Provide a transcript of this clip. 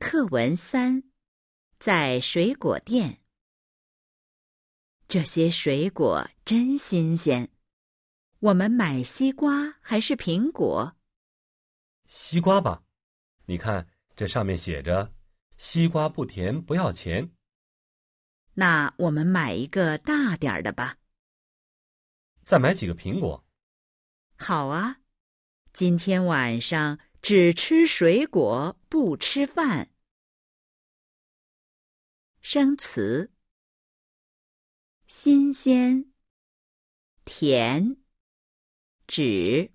课文三，在水果店。这些水果真新鲜，我们买西瓜还是苹果？西瓜吧，你看这上面写着“西瓜不甜不要钱”。那我们买一个大点儿的吧。再买几个苹果。好啊，今天晚上只吃水果不吃饭。生词：新鲜、甜、纸。